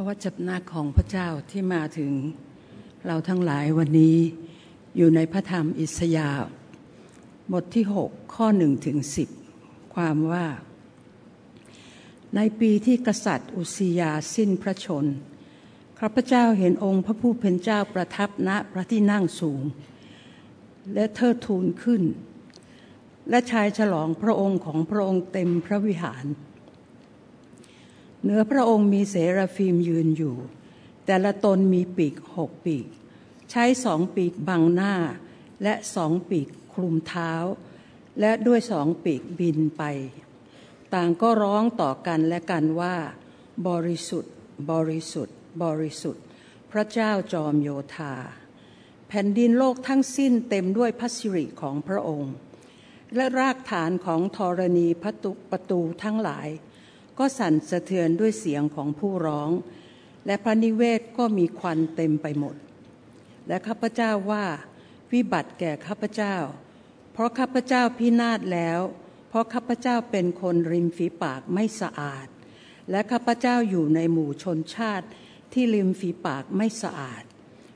ระวจนะของพระเจ้าที่มาถึงเราทั้งหลายวันนี้อยู่ในพระธรรมอิสยาห์บทที่ 6 ข้อ1ถึง10 ความว่า ในปีที่กษัตริย์อุสิยาสิ้นพระชนข้าพเจ้าเห็นองค์พระผู้เป็นเจ้าประทับณพระที่นั่งสูง และเทิดทูนขึ้น และชายฉลองพระองค์ของพระองค์เต็มพระวิหาร เหนือพระองค์มีเสราฟิมยืนอยู่ แต่ละตนมีปีกหกปีก ใช้สองปีกบังหน้า และสองปีกคลุมเท้า และด้วยสองปีกบินไป ต่างก็ร้องต่อกันและกันว่า บริสุทธิ์ บริสุทธิ์ บริสุทธิ์ พระเจ้าจอมโยธา แผ่นดินโลกทั้งสิ้นเต็มด้วยพระสิริของพระองค์ และรากฐานของธรณีประตูทั้งหลาย ก็สั่นสะเทือนด้วยเสียงของผู้ร้อง และพระนิเวศก็มีควันเต็มไปหมด และข้าพเจ้าว่า วิบัติแก่ข้าพเจ้า เพราะข้าพเจ้าพินาศแล้ว เพราะข้าพเจ้าเป็นคนริมฝีปากไม่สะอาด และข้าพเจ้าอยู่ในหมู่ชนชาติที่ริมฝีปากไม่สะอาด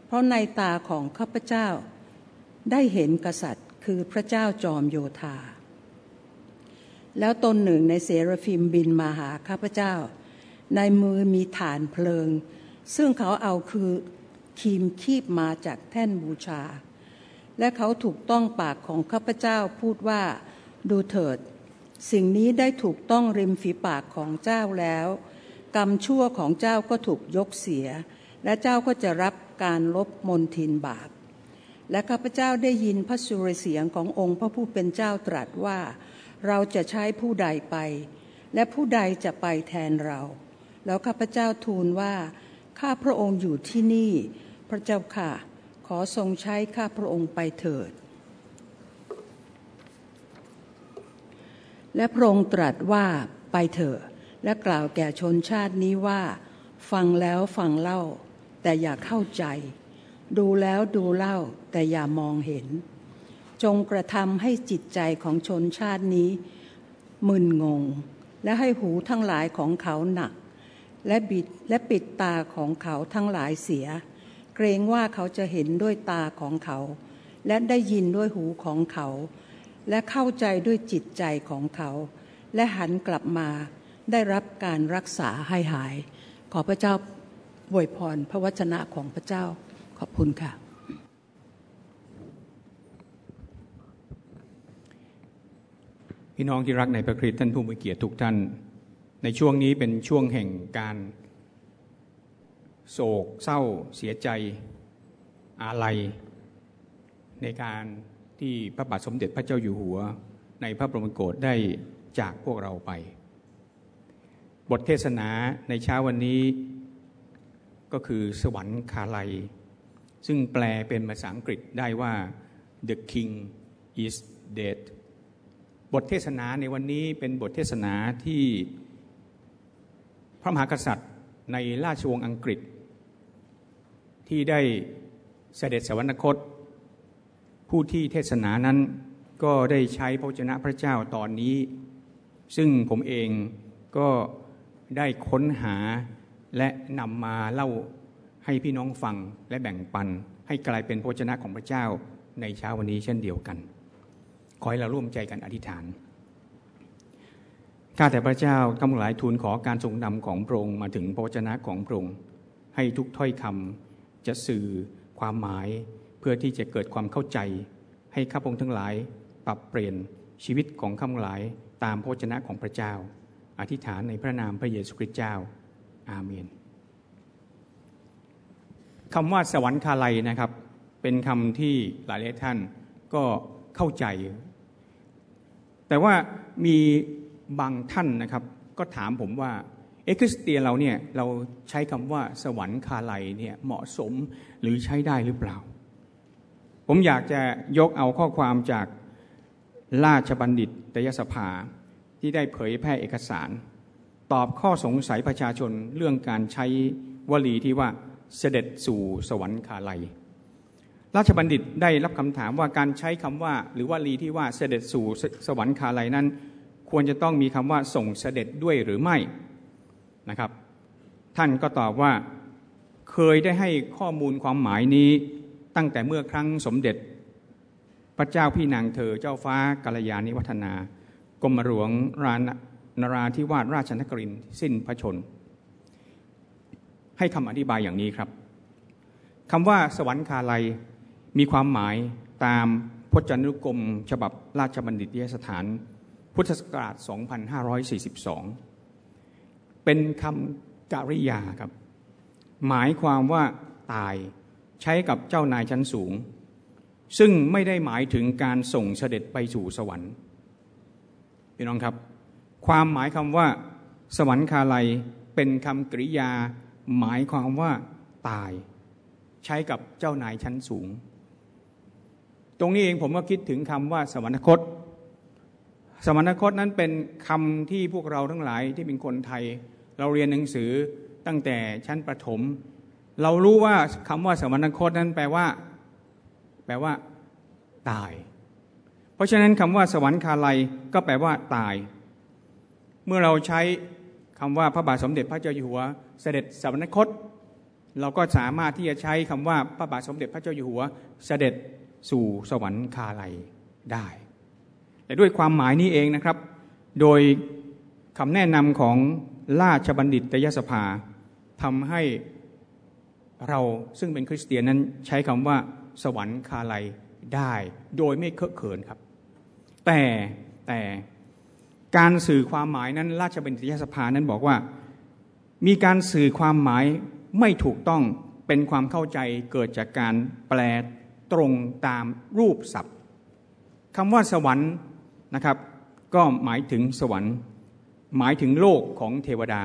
เพราะในตาของข้าพเจ้าได้เห็นกษัตริย์คือพระเจ้าจอมโยธา แล้วตนหนึ่งในเสราฟิมบินมาหาข้าพเจ้า ในมือมีฐานเพลิง ซึ่งเขาเอาคือคีมคีบมาจากแท่นบูชา และเขาถูกต้องปากของข้าพเจ้าพูดว่าดูเถิด สิ่งนี้ได้ถูกต้องริมฝีปากของเจ้าแล้ว กรรมชั่วของเจ้าก็ถูกยกเสีย และเจ้าก็จะรับการลบมนทินบาป และข้าพเจ้าได้ยินพระสุรเสียงขององค์พระผู้เป็นเจ้าตรัสว่า เราจะใช้ผู้ใดไป และผู้ใดจะไปแทนเรา แล้วข้าพเจ้าทูลว่า ข้าพระองค์อยู่ที่นี่ พระเจ้าค่ะ ขอทรงใช้ข้าพระองค์ไปเถิด และพระองค์ตรัสว่าไปเถอะ และกล่าวแก่ชนชาตินี้ว่า ฟังแล้วฟังเล่า แต่อย่าเข้าใจ ดูแล้วดูเล่าแต่อย่ามองเห็น จงกระทำให้จิตใจของชนชาตินี้ มึนงง และให้หูทั้งหลายของเขาหนัก และบิดและปิดตาของเขาทั้งหลายเสีย เกรงว่าเขาจะเห็นด้วยตาของเขา และได้ยินด้วยหูของเขา และเข้าใจด้วยจิตใจของเขา และหันกลับมาได้รับการรักษาให้หาย ขอพระเจ้าบวยพรพระวจนะของพระเจ้าขอบคุณค่ะ พี่น้องที่รักในพระคริสต์ท่านผู้มีเกียรติทุกท่าน ในช่วงนี้เป็นช่วงแห่งการโศกเศร้าเสียใจอาลัย ในการที่พระบาทสมเด็จพระเจ้าอยู่หัว ในพระบรมโกศได้จากพวกเราไป บทเทศนาในเช้าวันนี้ ก็คือสวรรค์คาลัย ซึ่งแปลเป็นภาษาอังกฤษได้ว่า the king is dead บทเทศนาในวันนี้เป็นบทเทศนาที่พระมหากษัตริย์ในราชวงศ์อังกฤษ ที่ได้เสด็จสวรรคต ผู้ที่เทศนานั้นก็ได้ใช้พระเจ้าพระเจ้าตอนนี้ ซึ่งผมเองก็ได้ค้นหาและนำมาเล่าให้พี่น้องฟังและแบ่งปัน ให้กลายเป็นพระเจ้าของพระเจ้าในเช้าวันนี้เช่นเดียวกัน ขอให้เราร่วมใจกันอธิษฐาน ข้าแต่พระเจ้าข้าพหลายทูลขอการทรงนำของพระองค์มาถึงพระวจนะของพระองค์ให้ทุกถ้อยคำจะสื่อความหมายเพื่อที่จะเกิดความเข้าใจ ให้ข้าพงทั้งหลาย ปรับเปลี่ยนชีวิตของข้าพหลายตามพระวจนะของพระเจ้า อธิษฐานในพระนามพระเยซูคริสต์เจ้า อาเมนคำว่าสวรรคาลัยนะครับ เป็นคำที่หลายท่านก็เข้าใจ แต่ว่ามีบางท่านนะครับ ก็ถามผมว่าเอคริสเตียนเราเนี่ยเราใช้คำว่าสวรรค์คาไลเนี่ยเหมาะสมหรือใช้ได้หรือเปล่า ผมอยากจะยกเอาข้อความจากราชบัณฑิตตยสภาที่ได้เผยแพร่เอกสาร ตอบข้อสงสัยประชาชนเรื่องการใช้วลีที่ว่าเสด็จสู่สวรรค์คาไล ราชบัณฑิตได้รับคำถามว่าการใช้คำว่า หรือว่าลีที่ว่าเสด็จสู่สวรรคาลัยนั้น ควรจะต้องมีคำว่าส่งเสด็จด้วยหรือไม่นะครับ ท่านก็ตอบว่าเคยได้ให้ข้อมูลความหมายนี้ตั้งแต่เมื่อครั้งสมเด็จ พระเจ้าพี่นางเธอเจ้าฟ้ากัลยาณิวัฒนากรมหลวงรานราธิวาสราชนครินสิ้นพระชน ให้คำอธิบายอย่างนี้ครับคำว่าสวรรคาลัย มีความหมายตามพจนานุกรม ฉบับราชบัณฑิตยสถาน พุทธศักราช 2542 เป็นคำกริยาครับ หมายความว่าตายใช้กับเจ้านายชั้นสูง ซึ่งไม่ได้หมายถึงการส่งเสด็จไปสู่สวรรค์พี่น้องครับ ความหมายคำว่า สวรรคาลัยเป็นคำกริยา หมายความว่าตาย ใช้กับเจ้านายชั้นสูง รงนี้เองผมก็คิดถึงคำว่าสวรรคต สวรรคตนั้นเป็นคำที่พวกเราทั้งหลายที่เป็นคนไทย เราเรียนหนังสือตั้งแต่ชั้นประถม เรารู้ว่าคำว่าสวรรคตนั้นแปลว่า แปลว่า ตาย เพราะฉะนั้นคำว่าสวรรคาลัยก็แปลว่า ตาย เมื่อเราใช้คำว่าพระบาทสมเด็จพระเจ้าอยู่หัว เสด็จสวรรคต เราก็สามารถที่จะใช้คำว่าพระบาทสมเด็จพระเจ้าอยู่หัว เสด็จ สู่สวรรคาลัยได้แต่ด้วยความหมายนี้เองนะครับ โดยคำแนะนำของราชบัณฑิตยสภาทำให้เราซึ่งเป็นคริสเตียนนั้นใช้คำว่า สวรรคาลัยได้ โดยไม่เคอะเขินครับ แต่แต่การสื่อความหมายนั้น ราชบัณฑิตยสภานั้นบอกว่า มีการสื่อความหมายไม่ถูกต้องเป็นความเข้าใจเกิดจากการแปล ตรงตามรูปศัพท์คำว่าสวรรค์นะครับ ก็หมายถึงสวรรค์ หมายถึงโลกของเทวดา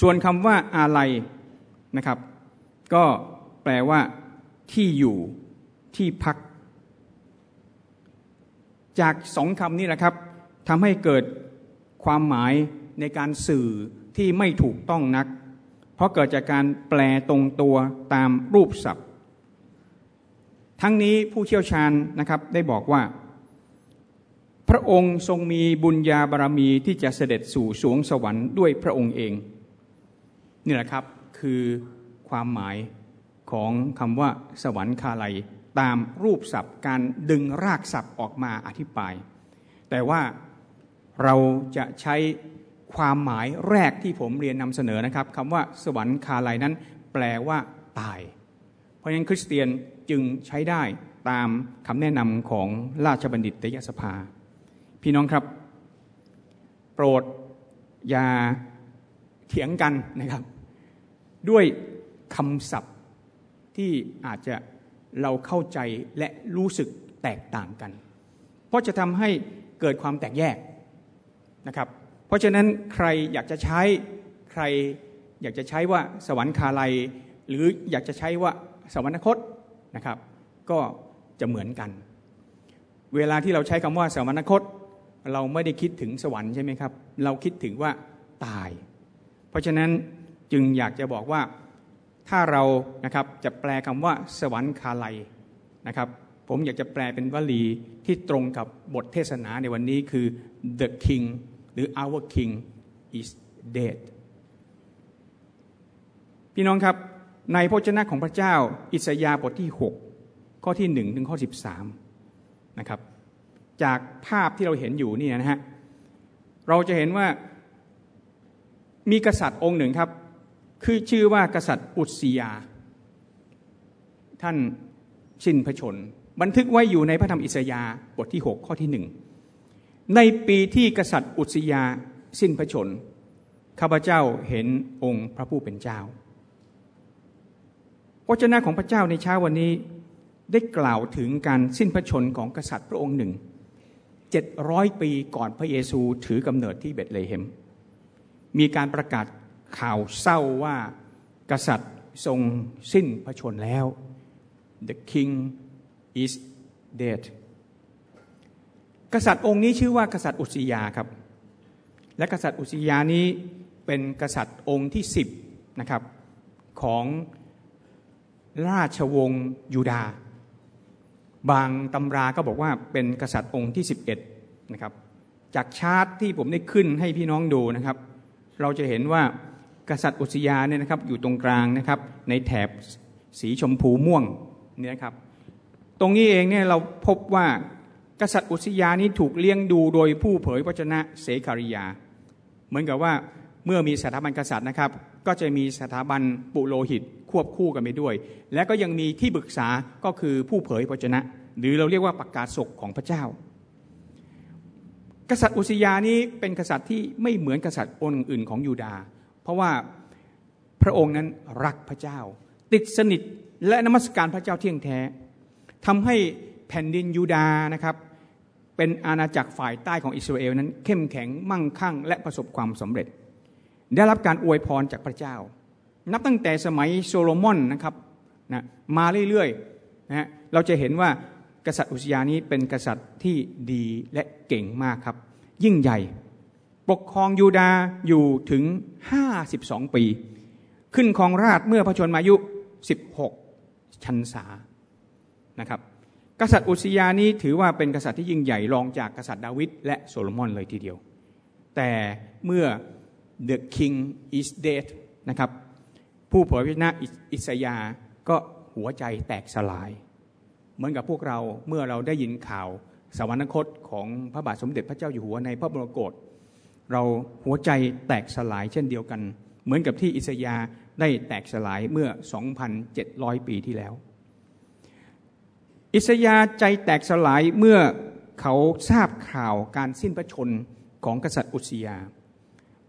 ส่วนคำว่าอาลัยนะครับ ก็แปลว่าที่อยู่ที่พัก จากสองคำนี้แหละครับทำให้เกิดความหมายในการสื่อที่ไม่ถูกต้องนัก เพราะเกิดจากการแปลตรงตัวตามรูปศัพท์ ทั้งนี้ผู้เชี่ยวชาญนะครับได้บอกว่า พระองค์ทรงมีบุญญาบารมีที่จะเสด็จสู่สวงสวรรค์ด้วยพระองค์เองนี่แหละครับคือความหมายของคำว่าสวรรคาลัยตามรูปศัพท์การดึงรากศัพท์ออกมาอธิบาย แต่ว่าเราจะใช้ความหมายแรกที่ผมเรียนนำเสนอนะครับคำว่าสวรรคาลัยนั้นแปลว่าตาย เพราะฉะนั้นคริสเตียนจึงใช้ได้ตามคำแนะนำของราชบัณฑิตยสภา พี่น้องครับ โปรดอย่าเถียงกันนะครับ ด้วยคำศัพท์ที่อาจจะเราเข้าใจและรู้สึกแตกต่างกัน เพราะจะทำให้เกิดความแตกแยกนะครับ เพราะฉะนั้นใครอยากจะใช้ใครอยากจะใช้ว่าสวรรคาลัย หรืออยากจะใช้ว่าสวรรคต นะครับ ก็จะเหมือนกัน เวลาที่เราใช้คำว่าสวรรคต เราไม่ได้คิดถึงสวรรค์ใช่ไหมครับ เราคิดถึงว่าตาย เพราะฉะนั้นจึงอยากจะบอกว่าถ้าเรานะครับจะแปลคำว่าสวรรคาลัยนะครับ ผมอยากจะแปลเป็นวลีที่ตรงกับบทเทศนาในวันนี้คือ the king หรือ our king is dead พี่น้องครับ ในพระเจ้าของพระเจ้า อิสยาห์บทที่ 6 ข้อที่1ถึงข้อ 13นะครับจากภาพที่เราเห็นอยู่นี่นะฮะเราจะเห็นว่ามีกษัตริย์องค์หนึ่งครับ คือชื่อว่ากษัตริย์อุสยา ท่านสิ้นพระชน บันทึกไว้อยู่ในพระธรรมอิสยาบทที่ 6 ข้อที่หนึ่งในปีที่กษัตริย์อุสยาสิ้นพระชนข้าพเจ้าเห็นองค์พระผู้เป็นเจ้า พระเจ้าของพระเจ้าในเช้าวันนี้ได้กล่าวถึงการสิ้นพระชนของกษัตริย์พระองค์หนึ่งเจ็ดร้อยปีก่อนพระเยซูถือกำเนิดที่เบตเลเฮม มีการประกาศข่าวเศร้าว่ากษัตริย์ทรงสิ้นพระชนแล้ว the king is dead กษัตริย์องค์นี้ชื่อว่ากษัตริย์อุสยาครับ และกษัตริย์อุสยานี้เป็นกษัตริย์องค์ที่สิบนะครับของ ราชวงศ์ยูดา บางตำราก็บอกว่าเป็นกษัตริย์องค์ที่ 11นะครับจากชาร์ตที่ผมได้ขึ้นให้พี่น้องดูนะครับ เราจะเห็นว่ากษัตริย์อุสยาเนี่ยนะครับอยู่ตรงกลางนะครับในแถบสีชมพูม่วงเนี่ยครับตรงนี้เองเนี่ยเราพบว่ากษัตริย์อุสยานี้ถูกเลี้ยงดูโดยผู้เผยพระชนะเสคาริยา เหมือนกับว่าเมื่อมีสถาบันกษัตริย์นะครับ ก็จะมีสถาบันปุโรหิต ควบคู่กันไปด้วย และก็ยังมีที่ปรึกษาก็คือผู้เผยพระชนะ หรือเราเรียกว่าประกาศศกของพระเจ้า กษัตริย์อุสยานี้เป็นกษัตริย์ที่ไม่เหมือนกษัตริย์องค์อื่นของยูดา เพราะว่าพระองค์นั้นรักพระเจ้า ติดสนิทและนมัสการพระเจ้าเที่ยงแท้ทำให้แผ่นดินยูดานะครับเป็นอาณาจักรฝ่ายใต้ของอิสราเอลนั้น เข้มแข็งมั่งคั่ง และประสบความสำเร็จ ได้รับการอวยพรจากพระเจ้า นับตั้งแต่สมัยโซโลมอนนะครับนะมาเรื่อยๆนะฮะเราจะเห็นว่ากษัตริย์อุสยานี้เป็นกษัตริย์ที่ดีและเก่งมากครับ ยิ่งใหญ่ ปกครองยูดาอยู่ถึง 52 ปี ขึ้นครองราชเมื่อพระชนมายุ 16 ชันษานะครับกษัตริย์อุสยานี้ถือว่าเป็นกษัตริย์ที่ยิ่งใหญ่รองจากกษัตริย์ดาวิดและโซโลมอนเลยทีเดียว แต่เมื่อ the king is dead นะครับ ผู้เผยพระชนะอิสยาก็หัวใจแตกสลาย เหมือนกับพวกเราเมื่อเราได้ยินข่าวสวรรคตของพระบาทสมเด็จพระเจ้าอยู่หัวในพระบรมโกศเราหัวใจแตกสลายเช่นเดียวกัน เหมือนกับที่อิสยาได้แตกสลายเมื่อ 2,700 ปีที่แล้ว อิสยาใจแตกสลายเมื่อเขาทราบข่าวการสิ้นพระชนของกษัตริย์อุสยา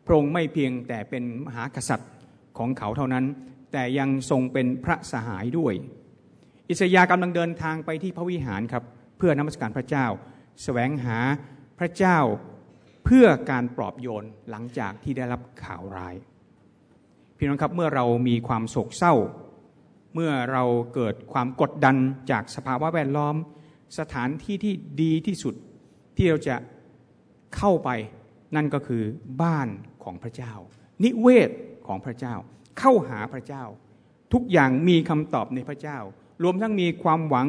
พระองค์ไม่เพียงแต่เป็นมหากษัตริย์ ของเขาเท่านั้น แต่ยังทรงเป็นพระสหายด้วย อิสยากำลังเดินทางไปที่พระวิหารครับเพื่อนมัสการพระเจ้าสแสวงหาพระเจ้าเพื่อการปลอบโยนหลังจากที่ได้รับข่าวร้าย พี่น้องครับเมื่อเรามีความโศกเศร้า เมื่อเราเกิดความกดดันจากสภาวะแวดล้อม สถานที่ที่ดีที่สุดที่เราจะเข้าไปนั่นก็คือบ้านของพระเจ้า นิเวศ ของพระเจ้า เข้าหาพระเจ้า ทุกอย่างมีคำตอบในพระเจ้า รวมทั้งมีความหวัง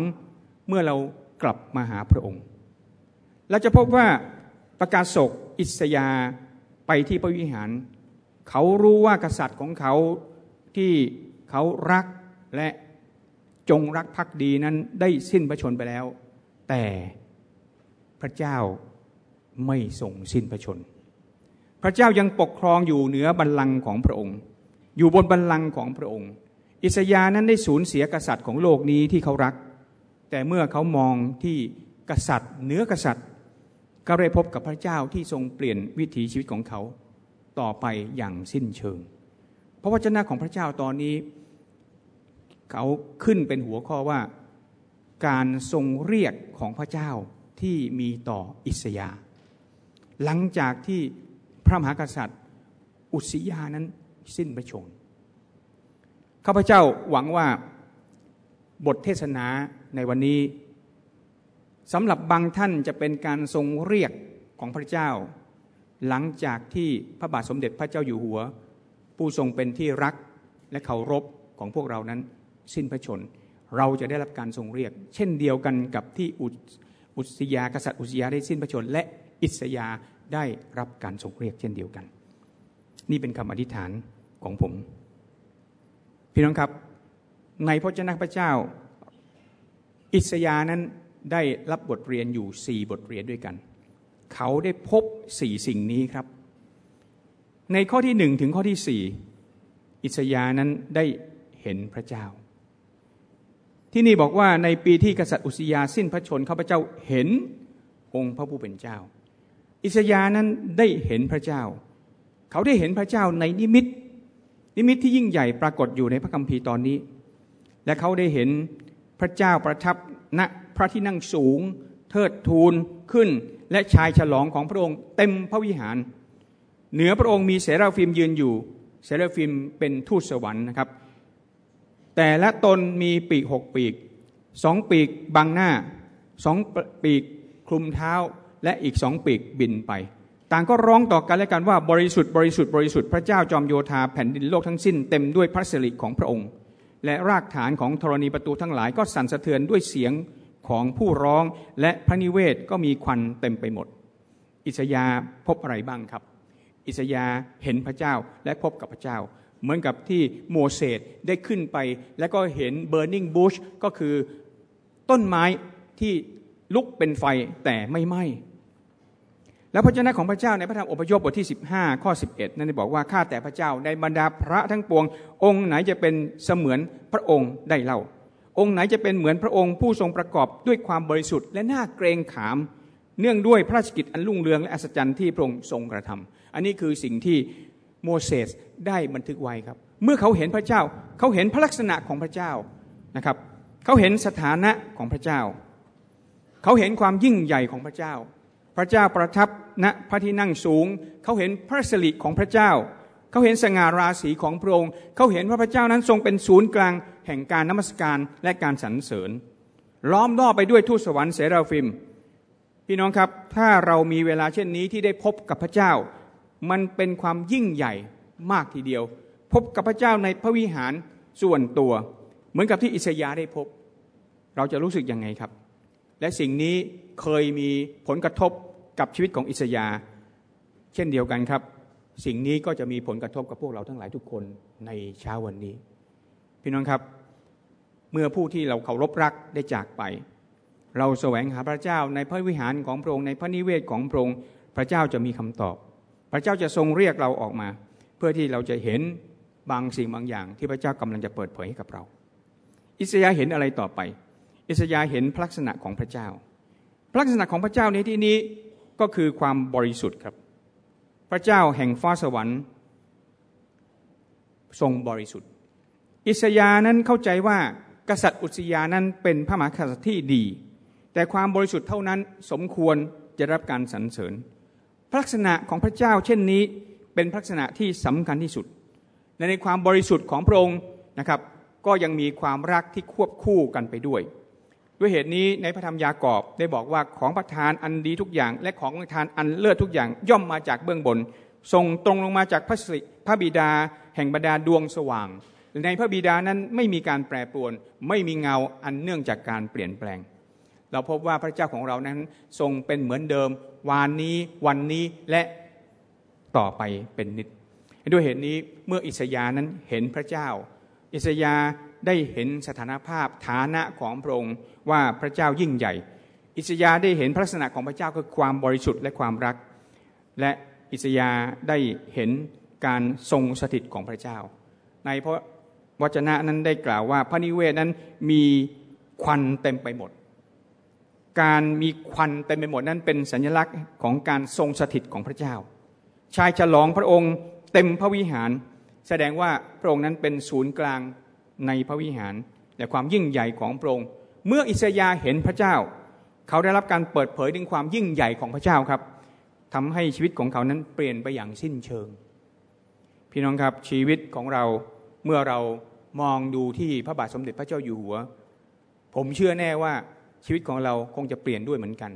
เมื่อเรากลับมาหาพระองค์ เราจะพบว่าประกาศศกอิสยาไปที่พระวิหาร เขารู้ว่ากษัตริย์ของเขาที่เขารักและจงรักภักดีนั้นได้สิ้นพระชนไปแล้ว แต่พระเจ้าไม่ทรงสิ้นพระชน พระเจ้ายังปกครองอยู่เหนือบัลลังก์ของพระองค์ อยู่บนบัลลังก์ของพระองค์ อิสยานั้นได้สูญเสียกษัตริย์ของโลกนี้ที่เขารัก แต่เมื่อเขามองที่กษัตริย์เหนือกษัตริย์ก็ได้พบกับพระเจ้าที่ทรงเปลี่ยนวิถีชีวิตของเขาต่อไปอย่างสิ้นเชิงพระวจนะของพระเจ้าตอนนี้ เขาขึ้นเป็นหัวข้อว่าการทรงเรียกของพระเจ้าที่มีต่ออิสยาหลังจากที่ พระมหากษัตริย์ อุสิยานั้นสิ้นพระชนข้าพเจ้าหวังว่าบทเทศนาในวันนี้สำหรับบางท่านจะเป็นการทรงเรียกของพระเจ้า หลังจากที่พระบาทสมเด็จพระเจ้าอยู่หัว ผู้ทรงเป็นที่รักและเคารพของพวกเรานั้น สิ้นพระชน เราจะได้รับการทรงเรียก เช่นเดียวกันกับที่อุสยากษัตริย์อุสยาได้สิ้นพระชน และอิสยา ได้รับการทรงเรียกเช่นเดียวกัน นี่เป็นคำอธิษฐานของผม พี่น้องครับ ในพระเจ้าพระเจ้า อิสยานั้นได้รับบทเรียนอยู่สี่บทเรียนด้วยกัน เขาได้พบสี่สิ่งนี้ครับ ในข้อที่หนึ่งถึงข้อที่สี่อิสยานั้นได้เห็นพระเจ้า ที่นี่บอกว่าในปีที่กษัตริย์อุสยาสิ้นพระชนข้าพเจ้าเห็นองค์พระผู้เป็นเจ้า อิสยาห์นั้นได้เห็นพระเจ้า เขาได้เห็นพระเจ้าในนิมิต นิมิตที่ยิ่งใหญ่ปรากฏอยู่ในพระคัมภีร์ตอนนี้ และเขาได้เห็นพระเจ้าประทับณพระที่นั่งสูง เทิดทูนขึ้นและชายฉลองของพระองค์เต็มพระวิหาร เหนือพระองค์มีเสราฟิมยืนอยู่ เสราฟิมเป็นทูตสวรรค์นะครับ แต่ละตนมีปีกหกปีกสองปีกบังหน้าสองปีกคลุมเท้า และอีกสองปีกบินไป ต่างก็ร้องต่อกันและกันว่าบริสุทธิ์บริสุทธิ์บริสุทธิ์พระเจ้าจอมโยธาแผ่นดินโลกทั้งสิ้นเต็มด้วยพระสิริของพระองค์ และรากฐานของธรณีประตูทั้งหลายก็สั่นสะเทือนด้วยเสียงของผู้ร้องและพระนิเวศก็มีควันเต็มไปหมด อิสยาพบอะไรบ้างครับ อิสยาเห็นพระเจ้าและพบกับพระเจ้า เหมือนกับที่โมเสสได้ขึ้นไป แล้วก็เห็น burning bush ก็คือต้นไม้ที่ลุกเป็นไฟแต่ไม่ไหม้ แล้วพระเจ้าของพระเจ้าในพระธรรมอพยพบทที่ 15 ข้อ 11 นั้นได้บอกว่าข้าแต่พระเจ้าในบรรดาพระทั้งปวง องค์ไหนจะเป็นเสมือนพระองค์ได้เล่า องค์ไหนจะเป็นเหมือนพระองค์ผู้ทรงประกอบด้วยความบริสุทธิ์และน่าเกรงขาม เนื่องด้วยพระราชกิจอันรุ่งเรืองและอัศจรรย์ที่พระองค์ทรงกระทำอันนี้คือสิ่งที่โมเสสได้บันทึกไว้ครับ เมื่อเขาเห็นพระเจ้าเขาเห็นพระลักษณะของพระเจ้านะครับเขาเห็นสถานะของพระเจ้า เขาเห็นความยิ่งใหญ่ของพระเจ้า พระเจ้าประทับณพระที่นั่งสูง เขาเห็นพระสิริของพระเจ้า เขาเห็นสง่าราศีของพระองค์ เขาเห็นว่าพระเจ้านั้นทรงเป็นศูนย์กลางแห่งการนมัสการและการสรรเสริญ ล้อมรอบไปด้วยทูตสวรรค์เสราฟิม พี่น้องครับ ถ้าเรามีเวลาเช่นนี้ที่ได้พบกับพระเจ้า มันเป็นความยิ่งใหญ่มากทีเดียว พบกับพระเจ้าในพระวิหารส่วนตัว เหมือนกับที่อิสยาห์ได้พบ เราจะรู้สึกยังไงครับ และสิ่งนี้เคยมีผลกระทบกับชีวิตของอิสยา เช่นเดียวกันครับ สิ่งนี้ก็จะมีผลกระทบกับพวกเราทั้งหลายทุกคนในเช้าวันนี้ พี่น้องครับ เมื่อผู้ที่เราเคารพรักได้จากไป เราแสวงหาพระเจ้าในพระวิหารของพระองค์ในพระนิเวศของพระองค์พระเจ้าจะมีคำตอบ พระเจ้าจะทรงเรียกเราออกมา เพื่อที่เราจะเห็นบางสิ่งบางอย่างที่พระเจ้ากำลังจะเปิดเผยให้กับเรา อิสยาเห็นอะไรต่อไป อิสยาเห็นพลักษณะของพระเจ้าพลักษณะของพระเจ้าในที่นี้ก็คือความบริสุทธิ์ครับ พระเจ้าแห่งฟ้าสวรรค์ทรงบริสุทธิ์ อิสยานั้นเข้าใจว่ากษัตริย์อุสยานั้นเป็นพระมหากษัตริย์ที่ดี แต่ความบริสุทธิ์เท่านั้นสมควรจะรับการสรรเสริญพลักษณะของพระเจ้าเช่นนี้เป็นพลักษณะที่สำคัญที่สุดและในความบริสุทธิ์ของพระองค์นะครับ ก็ยังมีความรักที่ควบคู่กันไปด้วย ด้วยเหตุนี้ในพระธรรมยากอบได้บอกว่าของประทานอันดีทุกอย่าง และของประทานอันเลิศทุกอย่างย่อมมาจากเบื้องบนทรงตรงลงมาจากพระสิพระบิดา แห่งบรรดาดวงสว่าง ในพระบิดานั้นไม่มีการแปรปรวน ไม่มีเงาอันเนื่องจากการเปลี่ยนแปลง เราพบว่าพระเจ้าของเรานั้นทรงเป็นเหมือนเดิม วานนี้วันนี้และต่อไปเป็นนิด ด้วยเหตุนี้เมื่ออิสยานั้นเห็นพระเจ้า อิสยา ได้เห็นสถานภาพฐานะของพระองค์ว่าพระเจ้ายิ่งใหญ่ อิสยาได้เห็นพระลักษณะของพระเจ้าคือความบริสุทธิ์และความรัก และอิสยาได้เห็นการทรงสถิตของพระเจ้า ในพระวจนะนั้นได้กล่าวว่าพระนิเวศนั้นมีควันเต็มไปหมด การมีควันเต็มไปหมดนั้นเป็นสัญลักษณ์ของการทรงสถิตของพระเจ้า ชายฉลองพระองค์เต็มพระวิหาร แสดงว่าพระองค์นั้นเป็นศูนย์กลาง ในพระวิหารและความยิ่งใหญ่ของพระองค์ เมื่ออิสยาเห็นพระเจ้า เขาได้รับการเปิดเผยถึงความยิ่งใหญ่ของพระเจ้าครับทำให้ชีวิตของเขานั้นเปลี่ยนไปอย่างสิ้นเชิง พี่น้องครับชีวิตของเราเมื่อเรามองดูที่พระบาทสมเด็จพระเจ้าอยู่หัว ผมเชื่อแน่ว่าชีวิตของเราคงจะเปลี่ยนด้วยเหมือนกัน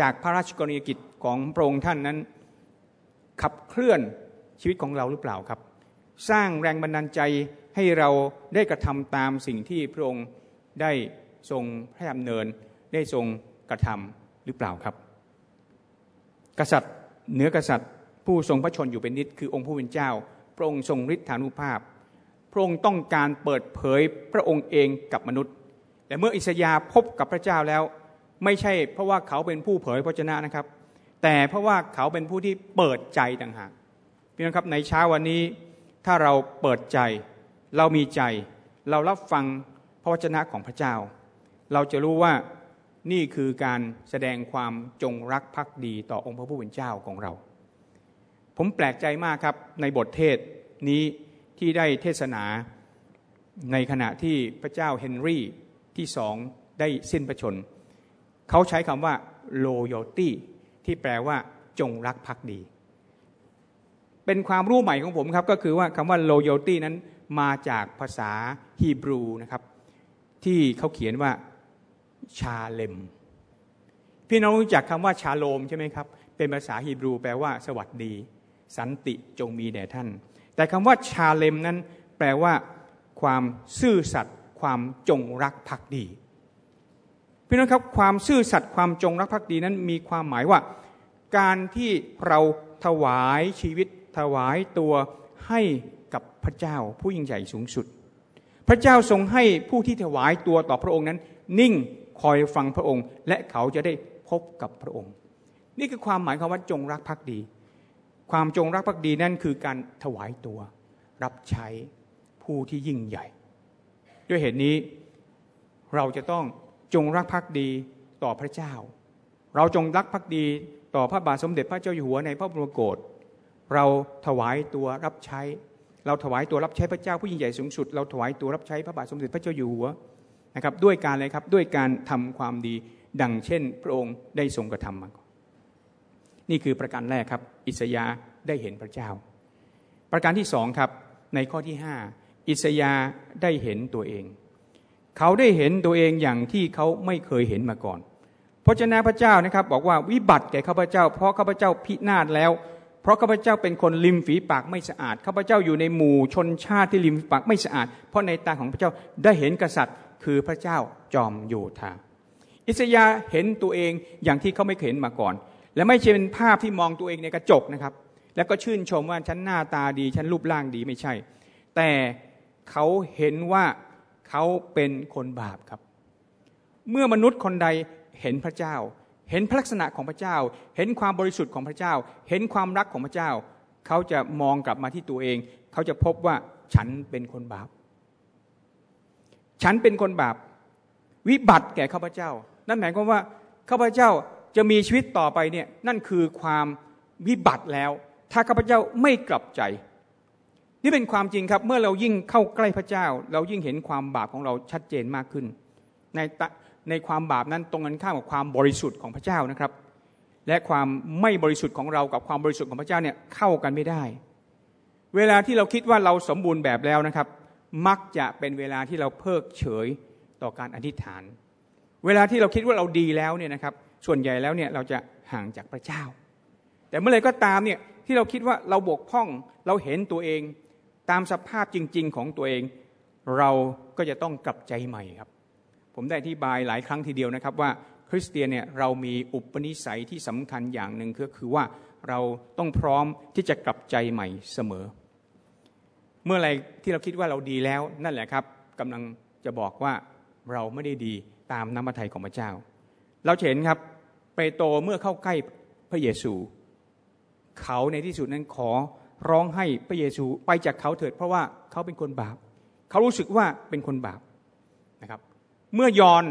จากพระราชกรณียกิจของพระองค์ท่านนั้น ขับเคลื่อนชีวิตของเราหรือเปล่าครับ สร้างแรงบันดาลใจให้เราได้กระทำตามสิ่งที่พระองค์ได้ทรงพระดำเนินได้ทรงกระทำหรือเปล่าครับ กษัตริย์เหนือกษัตริย์ ผู้ทรงพระชนอยู่เป็นนิดคือองค์ผู้เป็นเจ้า พระองค์ทรงฤทธานุภาพ พระองค์ต้องการเปิดเผยพระองค์เองกับมนุษย์แต่เมื่ออิสยาพบกับพระเจ้าแล้ว ไม่ใช่เพราะว่าเขาเป็นผู้เผยพระชนะนะครับ แต่เพราะว่าเขาเป็นผู้ที่เปิดใจต่างหากพี่น้องครับในเช้าวันนี้ ถ้าเราเปิดใจ เรามีใจ เรารับฟังพระวจนะของพระเจ้า เราจะรู้ว่านี่คือการแสดงความจงรักภักดีต่อองค์พระผู้เป็นเจ้าของเรา ผมแปลกใจมากครับในบทเทศนี้ที่ได้เทศนาในขณะที่พระเจ้าเฮนรี่ที่สองได้สิ้นพระชน เขาใช้คำว่า loyalty ที่แปลว่าจงรักภักดี เป็นความรู้ใหม่ของผมครับก็คือว่าคำว่า loyalty นั้นมาจากภาษาฮีบรูนะครับ ที่เขาเขียนว่าชาเลมพี่น้องรู้จักคำว่าชาโลมใช่ไหมครับ เป็นภาษาฮีบรูแปลว่าสวัสดี สันติจงมีแด่ท่าน แต่คำว่าชาเลมนั้น แปลว่า ความซื่อสัตย์ความจงรักภักดี พี่น้องครับความซื่อสัตย์ความจงรักภักดีนั้นมีความหมายว่า การที่เราถวายชีวิต ถวายตัวให้กับพระเจ้าผู้ยิ่งใหญ่สูงสุด พระเจ้าทรงให้ผู้ที่ถวายตัวต่อพระองค์นั้น นิ่งคอยฟังพระองค์ และเขาจะได้พบกับพระองค์ นี่คือความหมายคำว่าจงรักภักดี ความจงรักภักดีนั่นคือการถวายตัว รับใช้ผู้ที่ยิ่งใหญ่ ด้วยเหตุนี้เราจะต้องจงรักภักดีต่อพระเจ้า เราจงรักภักดีต่อพระบาทสมเด็จพระเจ้าอยู่หัวในพระบรมโกศ เราถวายตัวรับใช้ เราถวายตัวรับใช้พระเจ้าผู้ยิ่งใหญ่สูงสุด เราถวายตัวรับใช้พระบาทสมเด็จพระเจ้าอยู่หัวนะครับด้วยการอะไรครับด้วยการทำความดีดังเช่น พระองค์ได้ทรงกระทำมาก่อนนี่คือประการแรกครับ อิสยาได้เห็นพระเจ้า ประการที่สองครับในข้อที่ห้าอิสยาได้เห็นตัวเอง เขาได้เห็นตัวเองอย่างที่เขาไม่เคยเห็นมาก่อนพระเจ้าพระเจ้านะครับ บอกว่าวิบัติแก่ข้าพเจ้า เพราะข้าพเจ้าพินาศแล้ว เพราะข้าพเจ้าเป็นคนริมฝีปากไม่สะอาดข้าพเจ้าอยู่ในหมู่ชนชาติที่ริมฝีปากไม่สะอาด เพราะในตาของพระเจ้าได้เห็นกษัตริย์คือพระเจ้าจอมโยธาอิสยาเห็นตัวเองอย่างที่เขาไม่เคยเห็นมาก่อน และไม่ใช่เป็นภาพที่มองตัวเองในกระจกนะครับ แล้วก็ชื่นชมว่าฉันหน้าตาดีฉันรูปร่างดีไม่ใช่ แต่เขาเห็นว่าเขาเป็นคนบาปครับ เมื่อมนุษย์คนใดเห็นพระเจ้า เห็นพระลักษณะของพระเจ้า เห็นความบริสุทธิ์ของพระเจ้า เห็นความรักของพระเจ้า เขาจะมองกลับมาที่ตัวเอง เขาจะพบว่าฉันเป็นคนบาป ฉันเป็นคนบาป วิบัติแก่ข้าพเจ้า นั่นหมายความว่าข้าพเจ้าจะมีชีวิตต่อไปเนี่ยนั่นคือความวิบัติแล้ว ถ้าข้าพเจ้าไม่กลับใจ นี่เป็นความจริงครับ เมื่อเรายิ่งเข้าใกล้พระเจ้า เรายิ่งเห็นความบาปของเราชัดเจนมากขึ้น ใน ในความบาปนั้นตรงกันข้ามกับความบริสุทธิ์ของพระเจ้านะครับ และความไม่บริสุทธิ์ของเรากับความบริสุทธิ์ของพระเจ้าเนี่ยเข้ากันไม่ได้ เวลาที่เราคิดว่าเราสมบูรณ์แบบแล้วนะครับ มักจะเป็นเวลาที่เราเพิกเฉยต่อการอธิษฐาน เวลาที่เราคิดว่าเราดีแล้วเนี่ยนะครับ ส่วนใหญ่แล้วเนี่ยเราจะห่างจากพระเจ้า แต่เมื่อไรก็ตามเนี่ยที่เราคิดว่าเราบกพร่องเราเห็นตัวเองตามสภาพจริง ๆ ของตัวเอง เราก็จะต้องกลับใจใหม่ครับ ผมได้อธิบายหลายครั้งทีเดียวนะครับว่าคริสเตียนเนี่ยเรามีอุปนิสัยที่สำคัญอย่างหนึ่งก็คือว่าเราต้องพร้อมที่จะกลับใจใหม่เสมอ เมื่อไรที่เราคิดว่าเราดีแล้วนั่นแหละครับกำลังจะบอกว่าเราไม่ได้ดีตามน้ำพระทัยของพระเจ้า เราเห็นครับเปโตรเมื่อเข้าใกล้พระเยซู เขาในที่สุดนั้นขอร้องให้พระเยซูไปจากเขาเถิด เพราะว่าเขาเป็นคนบาป เขารู้สึกว่าเป็นคนบาปนะครับ เมื่อยอน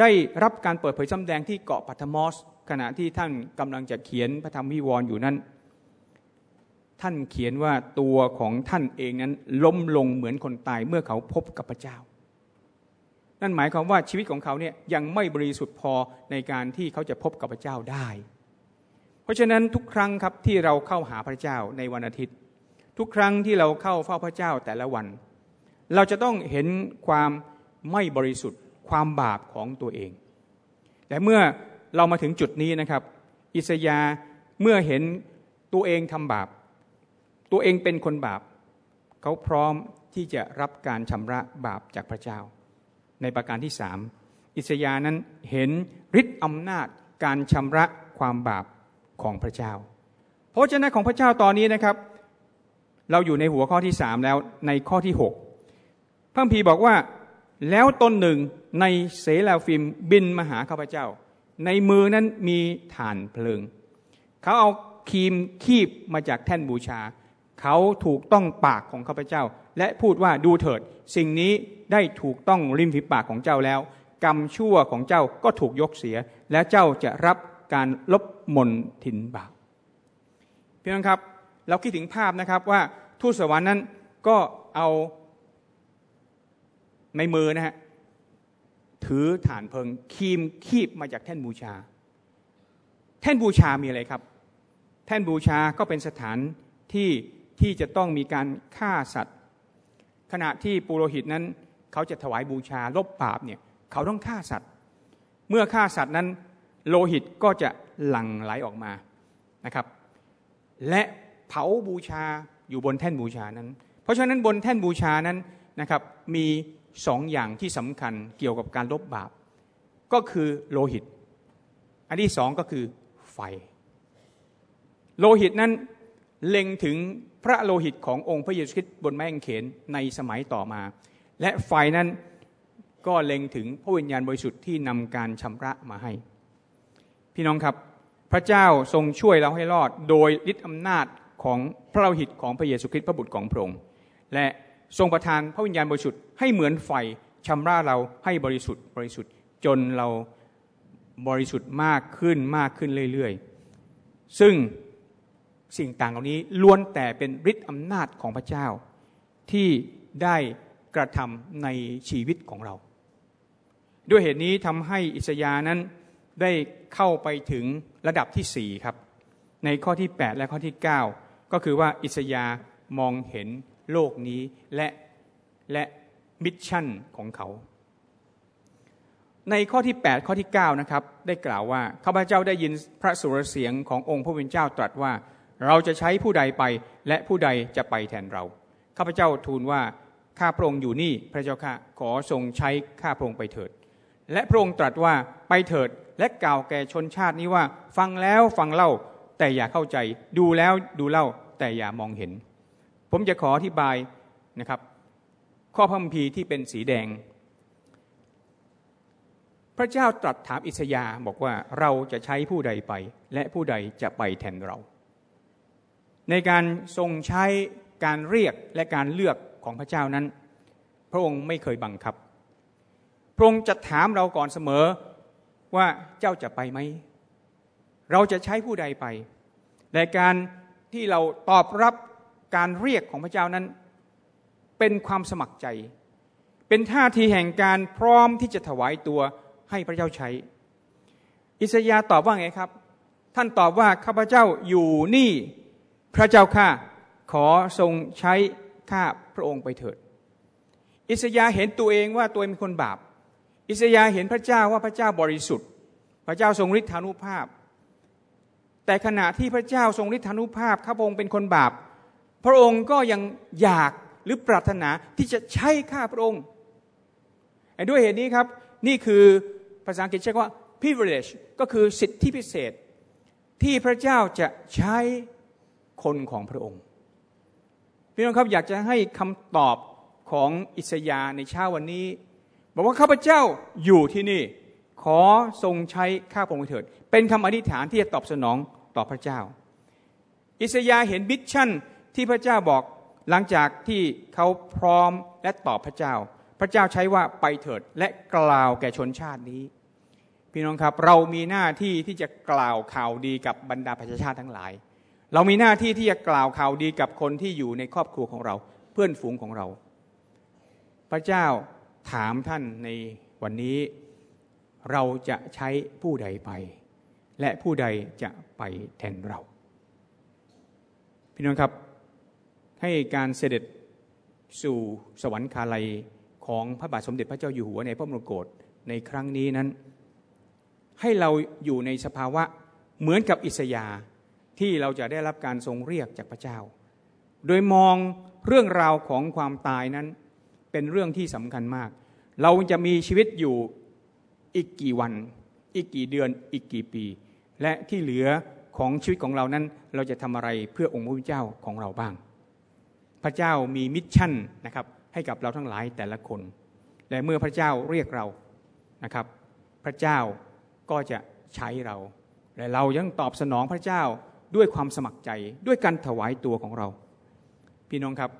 ได้รับการเปิดเผยจำแดงที่เกาะปัทมอส ขณะที่ท่านกำลังจะเขียนพระธรรมวิวรณ์อยู่นั้น ท่านเขียนว่าตัวของท่านเองนั้นล้มลงเหมือนคนตายเมื่อเขาพบกับพระเจ้า นั่นหมายความว่าชีวิตของเขาเนี่ยยังไม่บริสุทธิ์พอในการที่เขาจะพบกับพระเจ้าได้ เพราะฉะนั้นทุกครั้งครับที่เราเข้าหาพระเจ้าในวันอาทิตย์ ทุกครั้งที่เราเข้าเฝ้าพระเจ้าแต่ละวัน เราจะต้องเห็นความ ไม่บริสุทธิ์ความบาปของตัวเอง แต่เมื่อเรามาถึงจุดนี้นะครับ อิสยาเมื่อเห็นตัวเองทำบาป ตัวเองเป็นคนบาป เขาพร้อมที่จะรับการชำระบาปจากพระเจ้า ในประการที่สามอิสยานั้นเห็นฤทธิ์อำนาจการชำระความบาปของพระเจ้าพระเจ้าของพระเจ้าตอนนี้นะครับ เราอยู่ในหัวข้อที่สามแล้วในข้อที่หกพระพีบอกว่า แล้วตนหนึ่งในเสลาฟิมบินมาหาข้าพเจ้า ในมือนั้นมีฐานเพลิง เขาเอาครีมคีบมาจากแท่นบูชา เขาถูกต้องปากของข้าพเจ้า และพูดว่าดูเถิด สิ่งนี้ได้ถูกต้องริมฝีปากของเจ้าแล้ว กรรมชั่วของเจ้าก็ถูกยกเสีย และเจ้าจะรับการลบมนทินบาปเพี่น้องครับ เราคิดถึงภาพนะครับว่าทูตสวรรค์นั้นก็เอา ในมือนะฮะถือฐานเพลิงคีมคีบมาจากแท่นบูชา แท่นบูชามีอะไรครับ แท่นบูชาก็เป็นสถานที่ที่จะต้องมีการฆ่าสัตว์ ขณะที่ปุโรหิตนั้น เขาจะถวายบูชาลบบาปเนี่ยเขาต้องฆ่าสัตว์ เมื่อฆ่าสัตว์นั้น โลหิตก็จะหลั่งไหลออกมานะครับ และเผาบูชาอยู่บนแท่นบูชานั้น เพราะฉะนั้นบนแท่นบูชานั้นนะครับมี สองอย่างที่สำคัญเกี่ยวกับการลบบาป ก็คือโลหิต อันที่สองก็คือไฟ โลหิตนั้นเล็งถึงพระโลหิตขององค์พระเยซูคริสต์บนไม้กางเขนในสมัยต่อมา และไฟนั้นก็เล็งถึงพระวิญญาณบริสุทธิ์ที่นำการชำระมาให้ พี่น้องครับพระเจ้าทรงช่วยเราให้รอดโดยฤทธิอำนาจของพระโลหิตของพระเยซูคริสต์พระบุตรของพระองค์และ ทรงประทานพระวิญญาณบริสุทธิ์ให้เหมือนไฟชำระเราให้บริสุทธิ์บริสุทธิ์จนเราบริสุทธิ์มากขึ้นมากขึ้นเรื่อยๆ ซึ่งสิ่งต่างเหล่านี้ล้วนแต่เป็นฤทธิ์อำนาจของพระเจ้า ที่ได้กระทำในชีวิตของเรา ด้วยเหตุนี้ทำให้อิสยานั้นได้เข้าไปถึงระดับที่สี่ครับ ในข้อที่ 8 และข้อที่ 9 ก็คือว่าอิสยามองเห็น โลกนี้และและมิชชั่นของเขา ในข้อที่ 8 ข้อที่9นะครับได้กล่าวว่าข้าพเจ้าได้ยินพระสุรเสียงขององค์พระผู้เป็นเจ้าตรัสว่า เราจะใช้ผู้ใดไปและผู้ใดจะไปแทนเราข้าพเจ้าทูลว่าข้าพระองค์อยู่นี่พระเจ้าข้าขอทรงใช้ข้าพระองค์ไปเถิด และพระองค์ตรัสว่าไปเถิดและกล่าวแก่ชนชาตินี้ว่า ฟังแล้วฟังเล่าแต่อย่าเข้าใจดูแล้วดูเล่าแต่อย่ามองเห็น ผมจะขออธิบายนะครับ ข้อพระคัมภีร์ที่เป็นสีแดง พระเจ้าตรัสถามอิสยาบอกว่าเราจะใช้ผู้ใดไป และผู้ใดจะไปแทนเรา ในการทรงใช้การเรียกและการเลือกของพระเจ้านั้น พระองค์ไม่เคยบังคับ พระองค์จะถามเราก่อนเสมอว่าเจ้าจะไปไหม เราจะใช้ผู้ใดไปแต่การที่เราตอบรับ การเรียกของพระเจ้านั้น เป็นความสมัครใจ เป็นท่าทีแห่งการพร้อมที่จะถวายตัวให้พระเจ้าใช้ อิสยาตอบว่าไงครับ ท่านตอบว่าข้าพเจ้าอยู่นี่พระเจ้าข้าขอทรงใช้ข้าพระองค์ไปเถิด อิสยาเห็นตัวเองว่าตัวเองเป็นคนบาป อิสยาเห็นพระเจ้าว่าพระเจ้าบริสุทธิ์ พระเจ้าทรงฤทธานุภาพ แต่ขณะที่พระเจ้าทรงฤทธานุภาพข้าพระองค์เป็นคนบาป พระองค์ก็ยังอยากหรือปรารถนาที่จะใช้ข้าพระองค์ด้วยเหตุนี้ครับนี่คือภาษาอังกฤษใช้ว่า privilege ก็คือสิทธิพิเศษ ที่พระเจ้าจะใช้คนของพระองค์พี่น้องครับอยากจะให้คำตอบของอิสยาในเช้าวันนี้ บอกว่าข้าพเจ้าอยู่ที่นี่ ขอทรงใช้ข้าพระองค์เถิด เป็นคำอธิษฐานที่จะตอบสนองต่อพระเจ้า อิสยาเห็นบิชชั่น ที่พระเจ้าบอกหลังจากที่เขาพร้อมและตอบพระเจ้า พระเจ้าใช้ว่าไปเถิดและกล่าวแก่ชนชาตินี้ พี่น้องครับเรามีหน้าที่ที่จะกล่าวข่าวดีกับบรรดาประชาชาติทั้งหลาย เรามีหน้าที่ที่จะกล่าวข่าวดีกับคนที่อยู่ในครอบครัวของเรา เพื่อนฝูงของเรา พระเจ้าถามท่านในวันนี้เราจะใช้ผู้ใดไป และผู้ใดจะไปแทนเรา พี่น้องครับ ให้การเสด็จสู่สวรรคาลัยของพระบาทสมเด็จพระเจ้าอยู่หัวในพระมรโกศในครั้งนี้นั้น ให้เราอยู่ในสภาวะเหมือนกับอิสยาที่เราจะได้รับการทรงเรียกจากพระเจ้า โดยมองเรื่องราวของความตายนั้นเป็นเรื่องที่สำคัญมาก เราจะมีชีวิตอยู่อีกกี่วัน อีกกี่เดือนอีกกี่ปี และที่เหลือของชีวิตของเรานั้นเราจะทำอะไรเพื่อองค์พระเจ้าของเราบ้าง พระเจ้ามี mission นะครับให้กับเราทั้งหลายแต่ละคน และเมื่อพระเจ้าเรียกเรานะครับ พระเจ้าก็จะใช้เรา และเรายังตอบสนองพระเจ้าด้วยความสมัครใจด้วยการถวายตัวของเรา พี่น้องครับ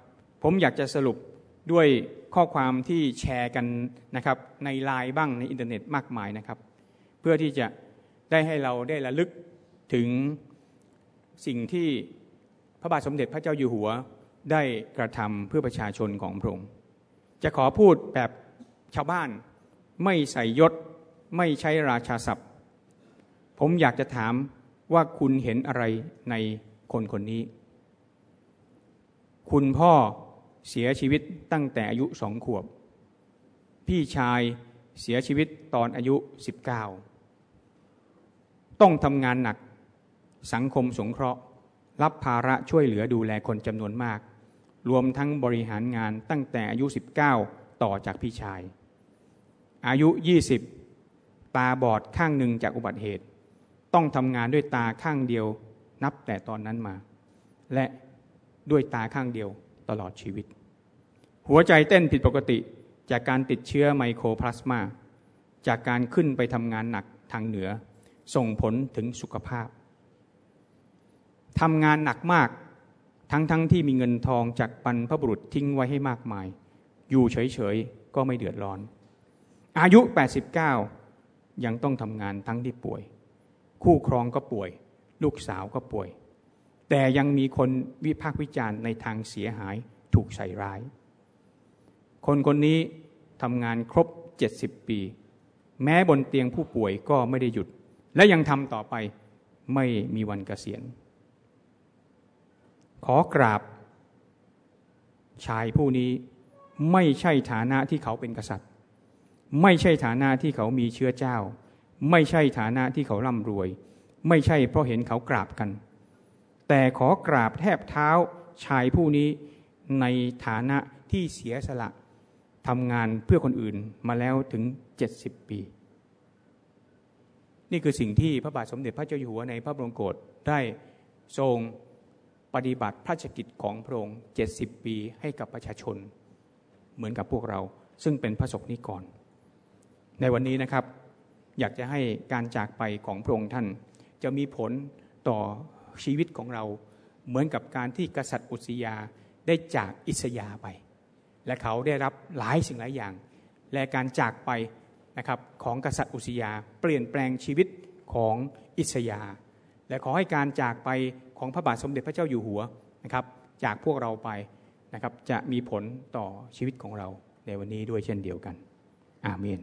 ผมอยากจะสรุปด้วยข้อความที่แชร์กันนะครับในไลน์บ้างในอินเทอร์เน็ตมากมายนะครับ เพื่อที่จะได้ให้เราได้ระลึกถึงสิ่งที่พระบาทสมเด็จพระเจ้าอยู่หัว ได้กระทำเพื่อประชาชนของพระองค์ จะขอพูดแบบชาวบ้านไม่ใส่ยศไม่ใช้ราชาศัพท์ ผมอยากจะถามว่าคุณเห็นอะไรในคนคนนี้ คุณพ่อเสียชีวิตตั้งแต่อายุสองขวบ พี่ชายเสียชีวิตตอนอายุสิบเก้าต้องทำงานหนักสังคมสงเคราะห์ รับภาระช่วยเหลือดูแลคนจำนวนมาก รวมทั้งบริหารงานตั้งแต่อายุ 19 ต่อจากพี่ชาย อายุ 20 ตาบอดข้างหนึ่งจากอุบัติเหตุ ต้องทำงานด้วยตาข้างเดียวนับแต่ตอนนั้นมา และด้วยตาข้างเดียวตลอดชีวิต หัวใจเต้นผิดปกติจากการติดเชื้อไมโครพลาสมา จากการขึ้นไปทำงานหนักทางเหนือ ส่งผลถึงสุขภาพทำงานหนักมาก ทั้งๆทที่มีเงินทองจากบรรพบุรุษทิ้งไว้ให้มากมาย อยู่เฉยๆ ก็ไม่เดือดร้อน อายุ 89 ยังต้องทำงานทั้งที่ป่วย คู่ครองก็ป่วย ลูกสาวก็ป่วย แต่ยังมีคนวิพากษ์วิจารณ์ในทางเสียหายถูกใส่ร้าย คนคนนี้ทำงานครบ 70 ปี แม้บนเตียงผู้ป่วยก็ไม่ได้หยุด และยังทำต่อไปไม่มีวันเกษียณ ขอกราบ ชายผู้นี้ไม่ใช่ฐานะที่เขาเป็นกษัตริย์ ไม่ใช่ฐานะที่เขามีเชื้อเจ้า ไม่ใช่ฐานะที่เขาร่ำรวย ไม่ใช่เพราะเห็นเขากราบกัน แต่ขอกราบแทบเท้าชายผู้นี้ในฐานะที่เสียสละทำงานเพื่อคนอื่นมาแล้วถึง 70 ปี นี่คือสิ่งที่พระบาทสมเด็จพระเจ้าอยู่หัวในพระบรมโกศได้ทรง ปฏิบัติพระราชกิจของพระองค์ 70 ปีให้กับประชาชน เหมือนกับพวกเรา ซึ่งเป็นพระสกนิกร ในวันนี้นะครับ อยากจะให้การจากไปของพระองค์ท่าน จะมีผลต่อชีวิตของเรา เหมือนกับการที่กษัตริย์อุสยาได้จากอิสยาไป และเขาได้รับหลายสิ่งหลายอย่าง และการจากไปนะครับของกษัตริย์อุสยา เปลี่ยนแปลงชีวิตของอิสยา และขอให้การจากไป ของพระบาทสมเด็จพระเจ้าอยู่หัวนะครับ จากพวกเราไปนะครับจะมีผลต่อชีวิตของเราในวันนี้ด้วยเช่นเดียวกัน อาเมน